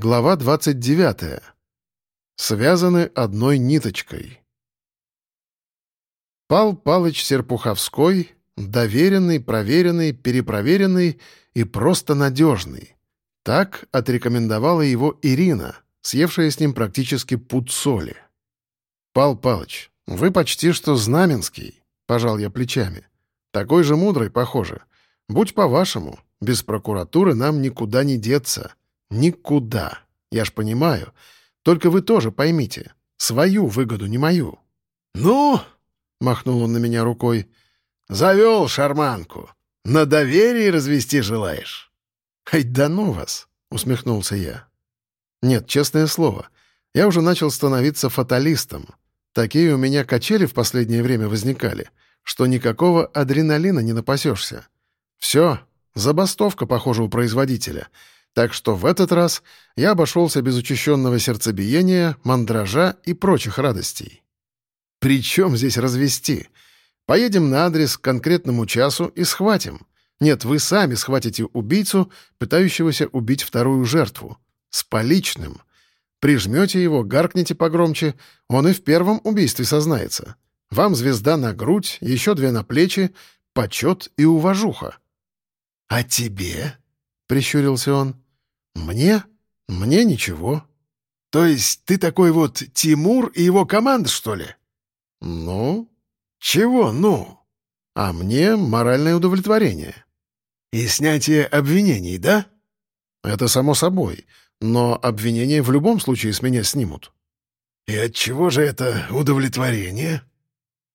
Глава 29. Связаны одной ниточкой. Пал Палыч Серпуховской — доверенный, проверенный, перепроверенный и просто надежный. Так отрекомендовала его Ирина, съевшая с ним практически пуд соли. «Пал Палыч, вы почти что знаменский», — пожал я плечами. «Такой же мудрый, похоже. Будь по-вашему, без прокуратуры нам никуда не деться». Никуда. Я ж понимаю. Только вы тоже поймите. Свою выгоду, не мою. «Ну?» — махнул он на меня рукой. «Завел шарманку. На доверии развести желаешь?» «Ай, да ну вас!» — усмехнулся я. «Нет, честное слово, я уже начал становиться фаталистом. Такие у меня качели в последнее время возникали, что никакого адреналина не напасешься. Все, забастовка, похоже, у производителя — так что в этот раз я обошелся без учащенного сердцебиения, мандража и прочих радостей. При чем здесь развести? Поедем на адрес к конкретному часу и схватим. Нет, вы сами схватите убийцу, пытающегося убить вторую жертву. С поличным. Прижмете его, гаркнете погромче, он и в первом убийстве сознается. Вам звезда на грудь, еще две на плечи, почет и уважуха. «А тебе?» — прищурился он. «Мне? Мне ничего». «То есть ты такой вот Тимур и его команда, что ли?» «Ну?» «Чего «ну»?» «А мне моральное удовлетворение». «И снятие обвинений, да?» «Это само собой. Но обвинения в любом случае с меня снимут». «И от чего же это удовлетворение?»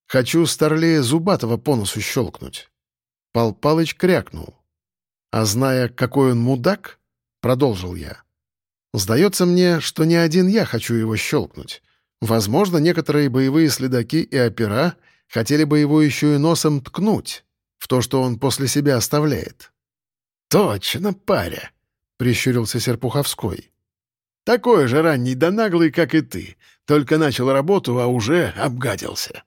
«Хочу старлея Зубатова по носу щелкнуть». Пал Палыч крякнул. А зная, какой он мудак, Продолжил я. «Сдается мне, что не один я хочу его щелкнуть. Возможно, некоторые боевые следаки и опера хотели бы его еще и носом ткнуть в то, что он после себя оставляет». «Точно, паря!» — прищурился Серпуховской. «Такой же ранний да наглый, как и ты. Только начал работу, а уже обгадился».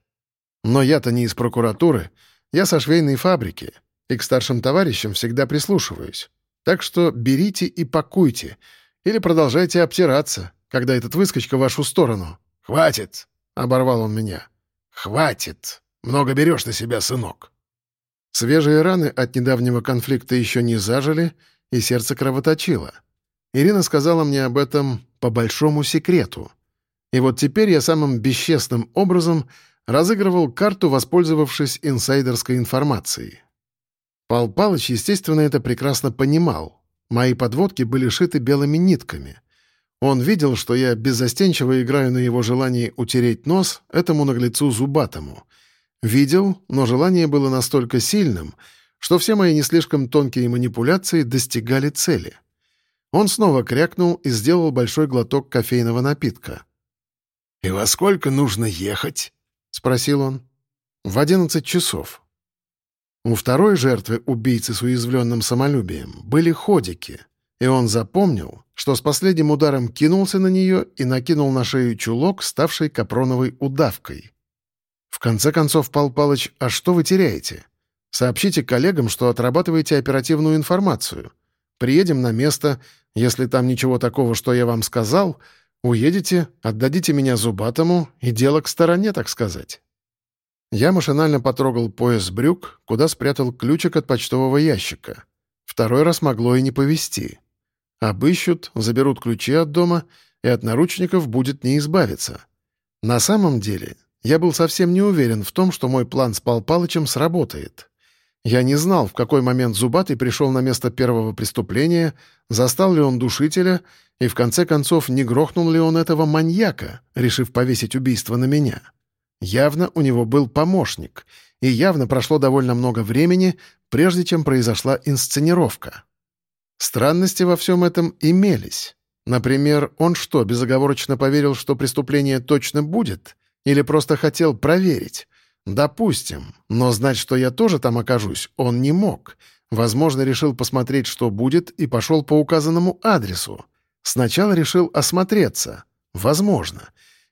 «Но я-то не из прокуратуры. Я со швейной фабрики, и к старшим товарищам всегда прислушиваюсь. Так что берите и пакуйте. Или продолжайте обтираться, когда этот выскочка в вашу сторону. «Хватит!» — оборвал он меня. «Хватит! Много берешь на себя, сынок!» Свежие раны от недавнего конфликта еще не зажили, и сердце кровоточило. Ирина сказала мне об этом по большому секрету. И вот теперь я самым бесчестным образом разыгрывал карту, воспользовавшись инсайдерской информацией. Пал Палыч, естественно, это прекрасно понимал. Мои подводки были шиты белыми нитками. Он видел, что я беззастенчиво играю на его желании утереть нос этому наглецу зубатому. Видел, но желание было настолько сильным, что все мои не слишком тонкие манипуляции достигали цели. Он снова крякнул и сделал большой глоток кофейного напитка. «И во сколько нужно ехать?» — спросил он. «В одиннадцать часов», у второй жертвы, убийцы с уязвленным самолюбием, были ходики, и он запомнил, что с последним ударом кинулся на нее и накинул на шею чулок, ставший капроновой удавкой. В конце концов, Пал Палыч, а что вы теряете? Сообщите коллегам, что отрабатываете оперативную информацию. Приедем на место, если там ничего такого, что я вам сказал, уедете, отдадите меня Зубатому, и дело к стороне, так сказать. Я машинально потрогал пояс брюк, куда спрятал ключик от почтового ящика. Второй раз могло и не повезти. Обыщут, заберут ключи от дома, и от наручников будет не избавиться. На самом деле, я был совсем не уверен в том, что мой план с Пал Палычем сработает. Я не знал, в какой момент Зубатый пришел на место первого преступления, застал ли он душителя, и в конце концов не грохнул ли он этого маньяка, решив повесить убийство на меня. Явно у него был помощник, и явно прошло довольно много времени, прежде чем произошла инсценировка. Странности во всем этом имелись. Например, он что, безоговорочно поверил, что преступление точно будет? Или просто хотел проверить? Допустим, но знать, что я тоже там окажусь, он не мог. Возможно, решил посмотреть, что будет, и пошел по указанному адресу. Сначала решил осмотреться. Возможно.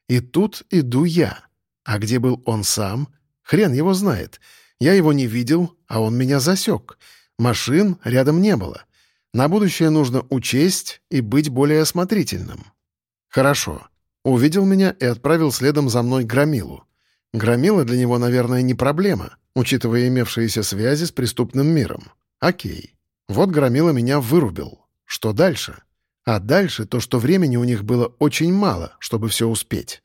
И тут иду я. А где был он сам? Хрен его знает. Я его не видел, а он меня засек. Машин рядом не было. На будущее нужно учесть и быть более осмотрительным. Хорошо. Увидел меня и отправил следом за мной Громилу. Громила для него, наверное, не проблема, учитывая имевшиеся связи с преступным миром. Окей. Вот Громила меня вырубил. Что дальше? А дальше то, что времени у них было очень мало, чтобы все успеть.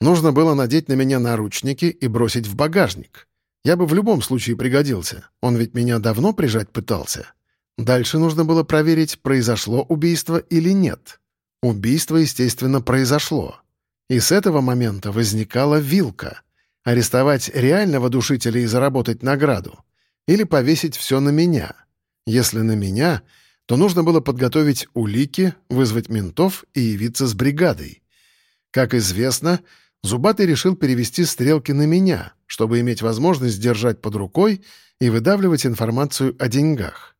Нужно было надеть на меня наручники и бросить в багажник. Я бы в любом случае пригодился. Он ведь меня давно прижать пытался. Дальше нужно было проверить, произошло убийство или нет. Убийство, естественно, произошло. И с этого момента возникала вилка. Арестовать реального душителя и заработать награду. Или повесить все на меня. Если на меня, то нужно было подготовить улики, вызвать ментов и явиться с бригадой. Как известно, Зубатый решил перевести стрелки на меня, чтобы иметь возможность держать под рукой и выдавливать информацию о деньгах.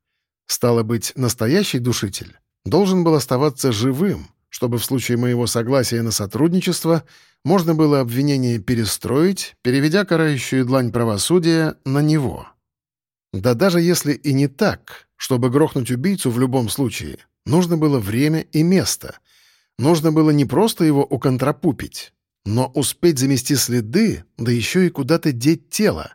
Стало быть, настоящий душитель должен был оставаться живым, чтобы в случае моего согласия на сотрудничество можно было обвинение перестроить, переведя карающую длань правосудия на него. Да даже если и не так, чтобы грохнуть убийцу в любом случае, нужно было время и место. Нужно было не просто его уконтрапупить, но успеть замести следы, да еще и куда-то деть тело.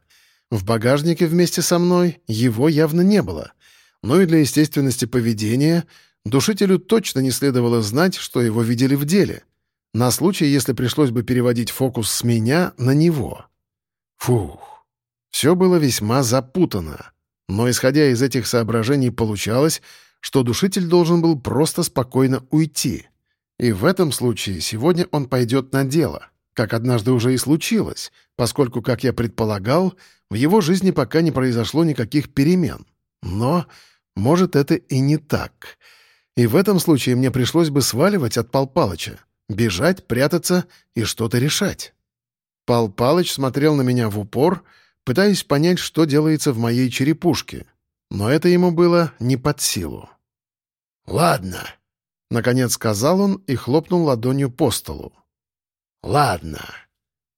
В багажнике вместе со мной его явно не было. Но и для естественности поведения душителю точно не следовало знать, что его видели в деле. На случай, если пришлось бы переводить фокус с меня на него. Фух. Все было весьма запутано. Но, исходя из этих соображений, получалось, что душитель должен был просто спокойно уйти — и в этом случае сегодня он пойдет на дело, как однажды уже и случилось, поскольку, как я предполагал, в его жизни пока не произошло никаких перемен. Но, может, это и не так. И в этом случае мне пришлось бы сваливать от Пал Палыча, бежать, прятаться и что-то решать. Пал Палыч смотрел на меня в упор, пытаясь понять, что делается в моей черепушке. Но это ему было не под силу. «Ладно», Наконец сказал он и хлопнул ладонью по столу. «Ладно.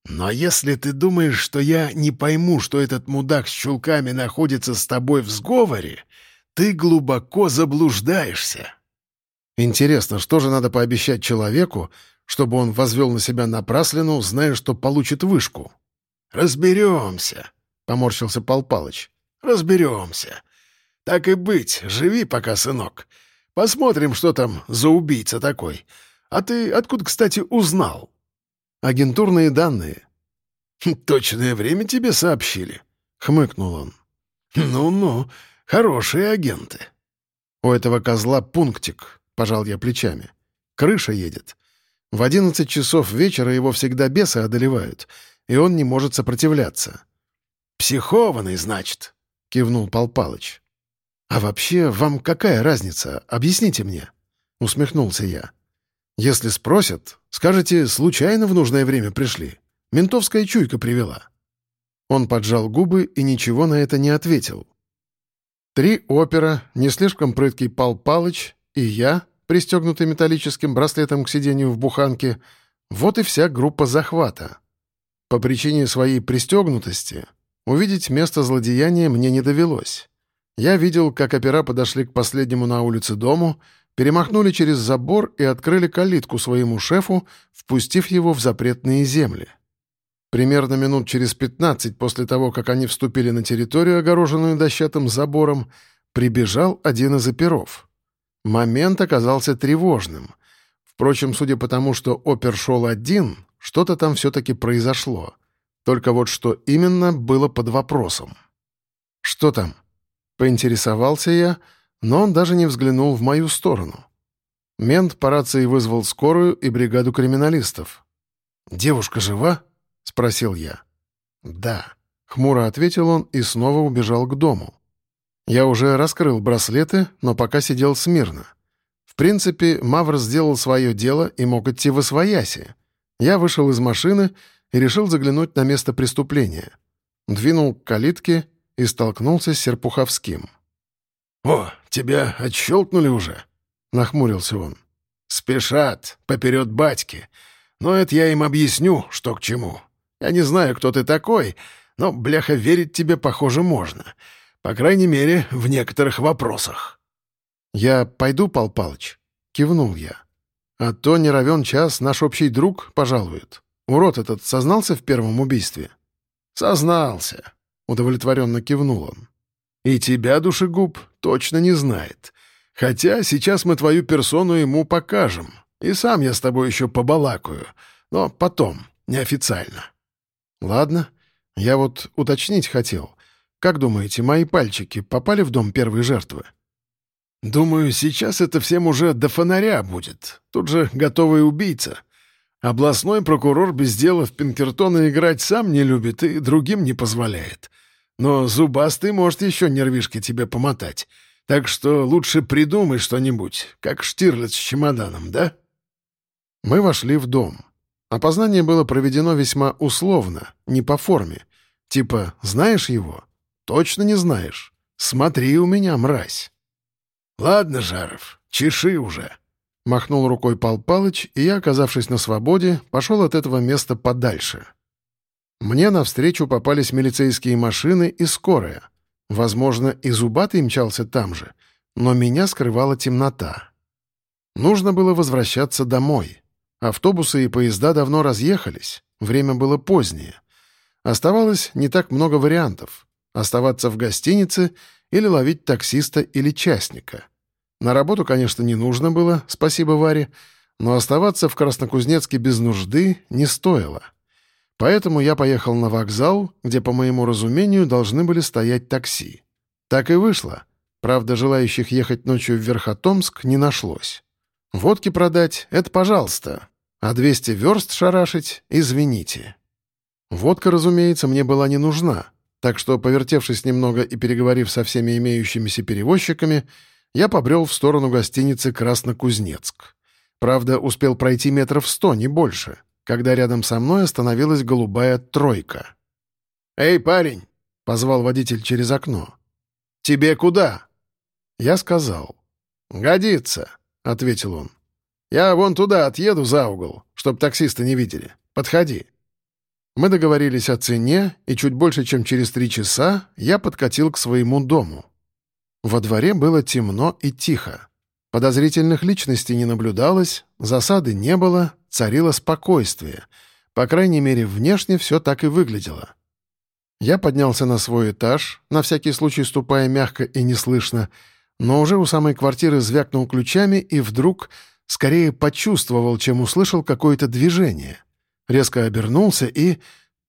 Но если ты думаешь, что я не пойму, что этот мудак с чулками находится с тобой в сговоре, ты глубоко заблуждаешься». «Интересно, что же надо пообещать человеку, чтобы он возвел на себя напраслину, зная, что получит вышку?» «Разберемся», — поморщился Пал Палыч. «Разберемся. Так и быть, живи пока, сынок. Посмотрим, что там за убийца такой. А ты откуда, кстати, узнал?» «Агентурные данные». «Точное время тебе сообщили?» — хмыкнул он. «Ну-ну, хорошие агенты». «У этого козла пунктик», — пожал я плечами. «Крыша едет. В одиннадцать часов вечера его всегда бесы одолевают, и он не может сопротивляться». «Психованный, значит», — кивнул Пал Палыч. «А вообще, вам какая разница? Объясните мне», — усмехнулся я. «Если спросят, скажете, случайно в нужное время пришли. Ментовская чуйка привела». Он поджал губы и ничего на это не ответил. Три опера, не слишком прыткий Пал Палыч и я, пристегнутый металлическим браслетом к сиденью в буханке, вот и вся группа захвата. По причине своей пристегнутости увидеть место злодеяния мне не довелось. Я видел, как опера подошли к последнему на улице дому, перемахнули через забор и открыли калитку своему шефу, впустив его в запретные земли. Примерно минут через пятнадцать после того, как они вступили на территорию, огороженную дощатым забором, прибежал один из оперов. Момент оказался тревожным. Впрочем, судя по тому, что опер шел один, что-то там все-таки произошло. Только вот что именно было под вопросом. «Что там?» Поинтересовался я, но он даже не взглянул в мою сторону. Мент по рации вызвал скорую и бригаду криминалистов. «Девушка жива?» — спросил я. «Да», — хмуро ответил он и снова убежал к дому. Я уже раскрыл браслеты, но пока сидел смирно. В принципе, Мавр сделал свое дело и мог идти в освояси. Я вышел из машины и решил заглянуть на место преступления. Двинул к калитке и столкнулся с Серпуховским. «О, тебя отщелкнули уже?» — нахмурился он. «Спешат, поперед батьки. Но это я им объясню, что к чему. Я не знаю, кто ты такой, но, бляха, верить тебе, похоже, можно. По крайней мере, в некоторых вопросах». «Я пойду, Пал Палыч?» — кивнул я. «А то не равен час наш общий друг пожалует. Урод этот сознался в первом убийстве?» «Сознался», — удовлетворенно кивнул он. «И тебя, душегуб, точно не знает. Хотя сейчас мы твою персону ему покажем. И сам я с тобой еще побалакаю. Но потом, неофициально». «Ладно. Я вот уточнить хотел. Как думаете, мои пальчики попали в дом первой жертвы?» «Думаю, сейчас это всем уже до фонаря будет. Тут же готовый убийца. Областной прокурор без дела в Пинкертона играть сам не любит и другим не позволяет. Но зубастый может еще нервишки тебе помотать. Так что лучше придумай что-нибудь, как Штирлиц с чемоданом, да?» Мы вошли в дом. Опознание было проведено весьма условно, не по форме. Типа «знаешь его?» «Точно не знаешь? Смотри у меня, мразь!» «Ладно, Жаров, чеши уже!» Махнул рукой Пал Палыч, и я, оказавшись на свободе, пошел от этого места подальше. Мне навстречу попались милицейские машины и скорая. Возможно, и Зубатый мчался там же, но меня скрывала темнота. Нужно было возвращаться домой. Автобусы и поезда давно разъехались, время было позднее. Оставалось не так много вариантов — оставаться в гостинице или ловить таксиста или частника — на работу, конечно, не нужно было, спасибо Варе, но оставаться в Краснокузнецке без нужды не стоило. Поэтому я поехал на вокзал, где, по моему разумению, должны были стоять такси. Так и вышло. Правда, желающих ехать ночью в Верхотомск не нашлось. Водки продать — это пожалуйста, а 200 верст шарашить — извините. Водка, разумеется, мне была не нужна, так что, повертевшись немного и переговорив со всеми имеющимися перевозчиками, я побрел в сторону гостиницы «Краснокузнецк». Правда, успел пройти метров сто, не больше, когда рядом со мной остановилась голубая тройка. «Эй, парень!» — позвал водитель через окно. «Тебе куда?» Я сказал. «Годится», — ответил он. «Я вон туда отъеду за угол, чтоб таксисты не видели. Подходи». Мы договорились о цене, и чуть больше, чем через три часа я подкатил к своему дому. Во дворе было темно и тихо. Подозрительных личностей не наблюдалось, засады не было, царило спокойствие. По крайней мере, внешне все так и выглядело. Я поднялся на свой этаж, на всякий случай ступая мягко и неслышно, но уже у самой квартиры звякнул ключами и вдруг скорее почувствовал, чем услышал какое-то движение. Резко обернулся и...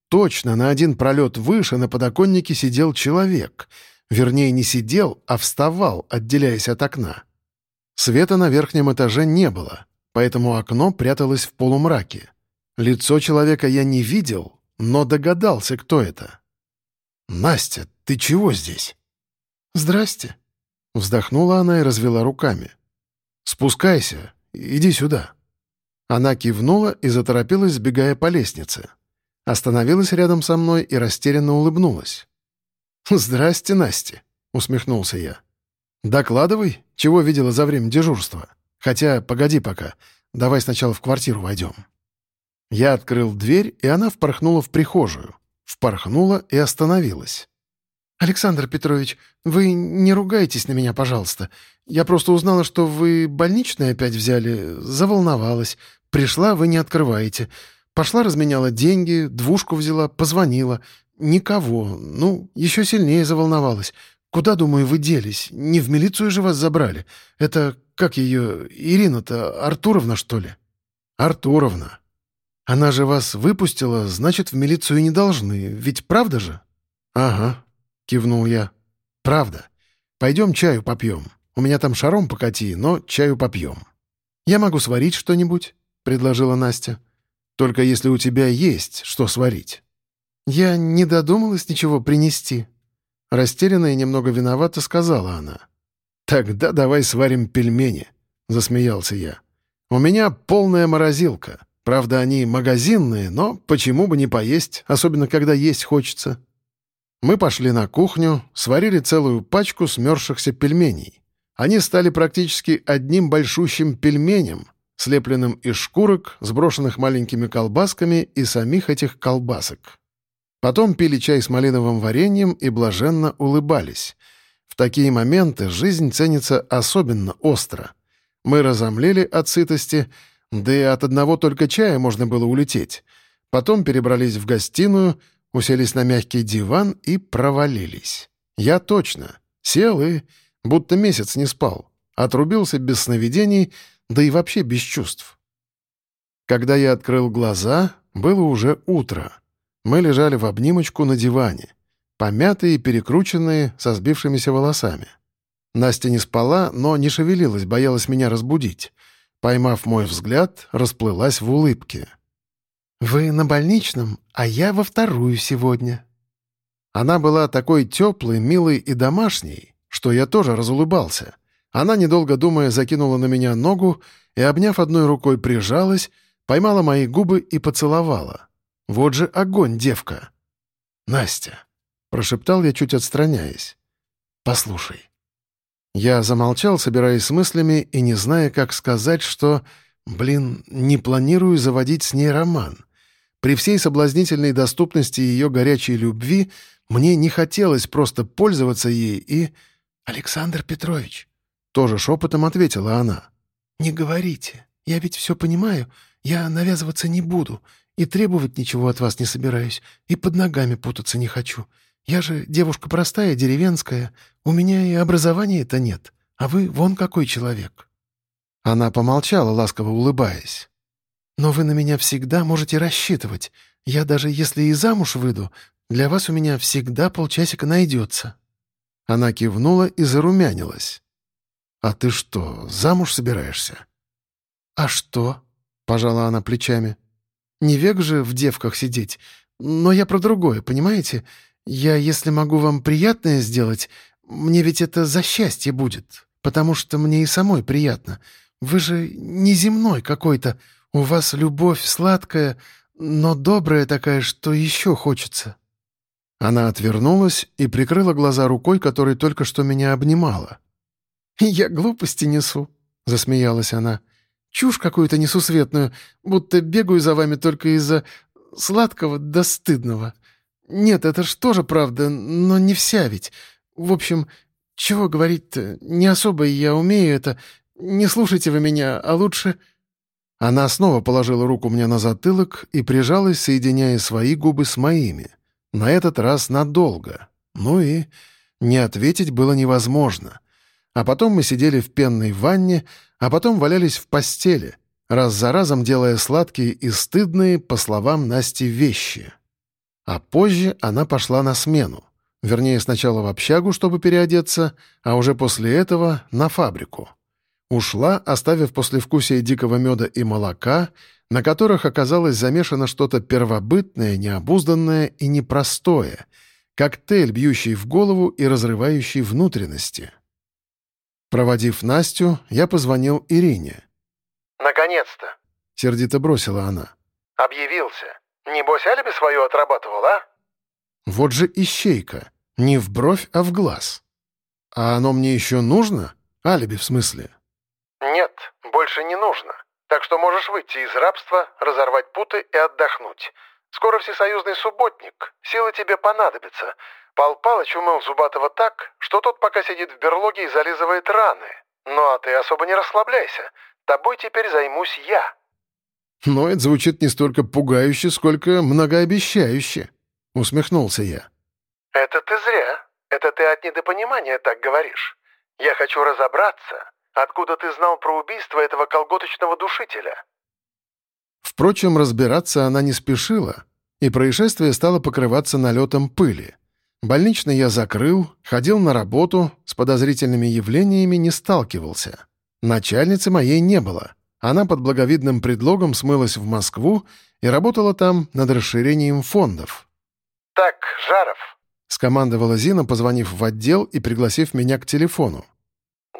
Точно на один пролет выше на подоконнике сидел человек — Вернее, не сидел, а вставал, отделяясь от окна. Света на верхнем этаже не было, поэтому окно пряталось в полумраке. Лицо человека я не видел, но догадался, кто это. «Настя, ты чего здесь?» «Здрасте», — вздохнула она и развела руками. «Спускайся, иди сюда». Она кивнула и заторопилась, сбегая по лестнице. Остановилась рядом со мной и растерянно улыбнулась. «Здрасте, Настя», — усмехнулся я. «Докладывай, чего видела за время дежурства. Хотя, погоди пока, давай сначала в квартиру войдем». Я открыл дверь, и она впорхнула в прихожую. Впорхнула и остановилась. «Александр Петрович, вы не ругайтесь на меня, пожалуйста. Я просто узнала, что вы больничный опять взяли, заволновалась. Пришла, вы не открываете. Пошла, разменяла деньги, двушку взяла, позвонила. «Никого. Ну, еще сильнее заволновалась. Куда, думаю, вы делись? Не в милицию же вас забрали? Это, как ее, Ирина-то, Артуровна, что ли?» «Артуровна. Она же вас выпустила, значит, в милицию не должны. Ведь правда же?» «Ага», — кивнул я. «Правда. Пойдем чаю попьем. У меня там шаром покати, но чаю попьем». «Я могу сварить что-нибудь», — предложила Настя. «Только если у тебя есть что сварить». «Я не додумалась ничего принести», — растерянно и немного виновата сказала она. «Тогда давай сварим пельмени», — засмеялся я. «У меня полная морозилка. Правда, они магазинные, но почему бы не поесть, особенно когда есть хочется». Мы пошли на кухню, сварили целую пачку смерзшихся пельменей. Они стали практически одним большущим пельменем, слепленным из шкурок, сброшенных маленькими колбасками и самих этих колбасок. Потом пили чай с малиновым вареньем и блаженно улыбались. В такие моменты жизнь ценится особенно остро. Мы разомлели от сытости, да и от одного только чая можно было улететь. Потом перебрались в гостиную, уселись на мягкий диван и провалились. Я точно. Сел и будто месяц не спал. Отрубился без сновидений, да и вообще без чувств. Когда я открыл глаза, было уже утро. Мы лежали в обнимочку на диване, помятые и перекрученные, со сбившимися волосами. Настя не спала, но не шевелилась, боялась меня разбудить. Поймав мой взгляд, расплылась в улыбке. «Вы на больничном, а я во вторую сегодня». Она была такой теплой, милой и домашней, что я тоже разулыбался. Она, недолго думая, закинула на меня ногу и, обняв одной рукой, прижалась, поймала мои губы и поцеловала. Вот же огонь, девка! «Настя!» — прошептал я, чуть отстраняясь. «Послушай». Я замолчал, собираясь с мыслями и не зная, как сказать, что, блин, не планирую заводить с ней роман. При всей соблазнительной доступности ее горячей любви мне не хотелось просто пользоваться ей и... «Александр Петрович», — тоже шепотом ответила она. «Не говорите. Я ведь все понимаю. Я навязываться не буду, и требовать ничего от вас не собираюсь, и под ногами путаться не хочу. Я же девушка простая, деревенская, у меня и образования-то нет, а вы вон какой человек». Она помолчала, ласково улыбаясь. «Но вы на меня всегда можете рассчитывать. Я даже если и замуж выйду, для вас у меня всегда полчасика найдется». Она кивнула и зарумянилась. «А ты что, замуж собираешься?» «А что?» — пожала она плечами. «Не век же в девках сидеть. Но я про другое, понимаете? Я, если могу вам приятное сделать, мне ведь это за счастье будет, потому что мне и самой приятно. Вы же неземной какой-то, у вас любовь сладкая, но добрая такая, что еще хочется». Она отвернулась и прикрыла глаза рукой, которой только что меня обнимала. «Я глупости несу», — засмеялась она. Чушь какую-то несусветную, будто бегаю за вами только из-за сладкого да стыдного. Нет, это ж тоже правда, но не вся ведь. В общем, чего говорить-то, не особо я умею это. Не слушайте вы меня, а лучше...» Она снова положила руку мне на затылок и прижалась, соединяя свои губы с моими. На этот раз надолго. Ну и не ответить было невозможно. А потом мы сидели в пенной ванне, а потом валялись в постели, раз за разом делая сладкие и стыдные, по словам Насти, вещи. А позже она пошла на смену. Вернее, сначала в общагу, чтобы переодеться, а уже после этого — на фабрику. Ушла, оставив послевкусие дикого меда и молока, на которых оказалось замешано что-то первобытное, необузданное и непростое, коктейль, бьющий в голову и разрывающий внутренности. Проводив Настю, я позвонил Ирине. «Наконец-то!» — сердито бросила она. «Объявился. Небось, алиби свое отрабатывал, а?» «Вот же ищейка. Не в бровь, а в глаз. А оно мне еще нужно? Алиби в смысле?» «Нет, больше не нужно. Так что можешь выйти из рабства, разорвать путы и отдохнуть. Скоро всесоюзный субботник. Силы тебе понадобятся. Пал Палыч умыл Зубатого так, что тот пока сидит в берлоге и зализывает раны. Ну а ты особо не расслабляйся. Тобой теперь займусь я». «Но это звучит не столько пугающе, сколько многообещающе», — усмехнулся я. «Это ты зря. Это ты от недопонимания так говоришь. Я хочу разобраться, откуда ты знал про убийство этого колготочного душителя». Впрочем, разбираться она не спешила, и происшествие стало покрываться налетом пыли. Больничный я закрыл, ходил на работу, с подозрительными явлениями не сталкивался. Начальницы моей не было. Она под благовидным предлогом смылась в Москву и работала там над расширением фондов. «Так, Жаров», — скомандовала Зина, позвонив в отдел и пригласив меня к телефону.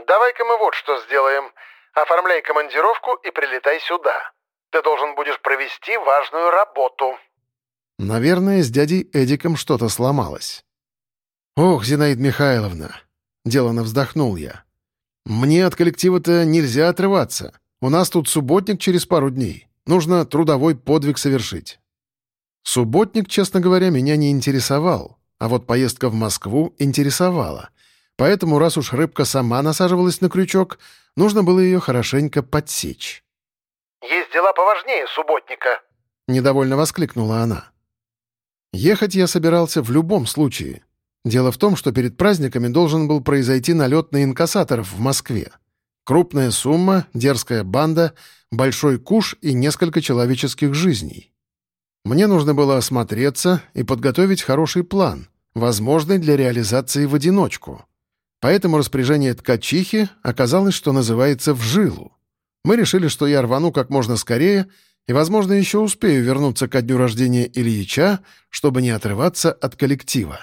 «давай-ка мы вот что сделаем. Оформляй командировку и прилетай сюда. Ты должен будешь провести важную работу». Наверное, с дядей Эдиком что-то сломалось. «Ох, Зинаида Михайловна!» — делано вздохнул я. «Мне от коллектива-то нельзя отрываться. У нас тут субботник через пару дней. Нужно трудовой подвиг совершить». Субботник, честно говоря, меня не интересовал, а вот поездка в Москву интересовала. Поэтому, раз уж рыбка сама насаживалась на крючок, нужно было ее хорошенько подсечь. «Есть дела поважнее субботника», — недовольно воскликнула она. Ехать я собирался в любом случае. Дело в том, что перед праздниками должен был произойти налет на инкассаторов в Москве. Крупная сумма, дерзкая банда, большой куш и несколько человеческих жизней. Мне нужно было осмотреться и подготовить хороший план, возможный для реализации в одиночку. Поэтому распоряжение ткачихи оказалось, что называется, в жилу. Мы решили, что я рвану как можно скорее и, возможно, еще успею вернуться ко дню рождения Ильича, чтобы не отрываться от коллектива.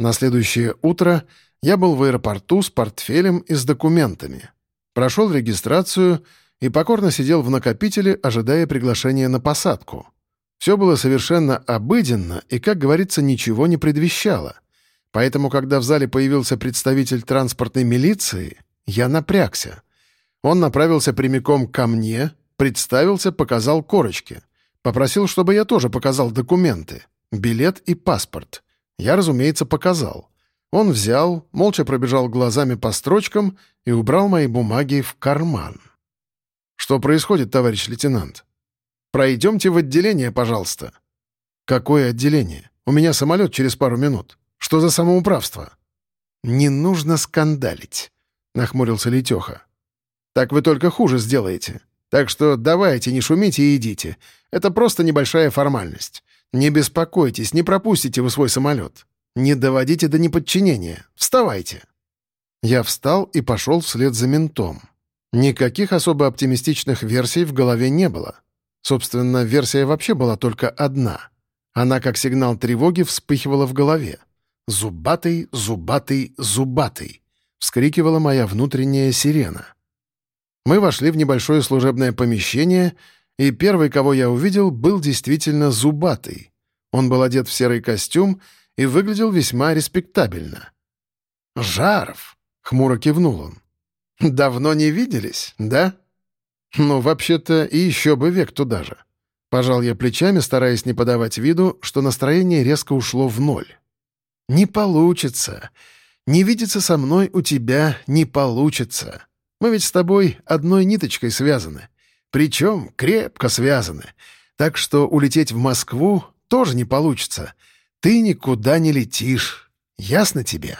На следующее утро я был в аэропорту с портфелем и с документами. Прошел регистрацию и покорно сидел в накопителе, ожидая приглашения на посадку. Все было совершенно обыденно и, как говорится, ничего не предвещало. Поэтому, когда в зале появился представитель транспортной милиции, я напрягся. Он направился прямиком ко мне, представился, показал корочки. Попросил, чтобы я тоже показал документы, билет и паспорт. Я, разумеется, показал. Он взял, молча пробежал глазами по строчкам и убрал мои бумаги в карман. «Что происходит, товарищ лейтенант? Пройдемте в отделение, пожалуйста». «Какое отделение? У меня самолет через пару минут. Что за самоуправство?» «Не нужно скандалить», — нахмурился Летеха. «Так вы только хуже сделаете. Так что давайте, не шумите и идите. Это просто небольшая формальность. Не беспокойтесь, не пропустите вы свой самолет. Не доводите до неподчинения. Вставайте!» Я встал и пошел вслед за ментом. Никаких особо оптимистичных версий в голове не было. Собственно, версия вообще была только одна. Она, как сигнал тревоги, вспыхивала в голове. «Зубатый, зубатый, зубатый!» — вскрикивала моя внутренняя сирена. Мы вошли в небольшое служебное помещение, и первый, кого я увидел, был действительно зубатый. Он был одет в серый костюм и выглядел весьма респектабельно. «Жаров!» — хмуро кивнул он. «Давно не виделись, да?» «Ну, вообще-то, и еще бы век туда же». Пожал я плечами, стараясь не подавать виду, что настроение резко ушло в ноль. «Не получится. Не видеться со мной у тебя не получится. Мы ведь с тобой одной ниточкой связаны. Причем крепко связаны. Так что улететь в Москву тоже не получится. Ты никуда не летишь. Ясно тебе?»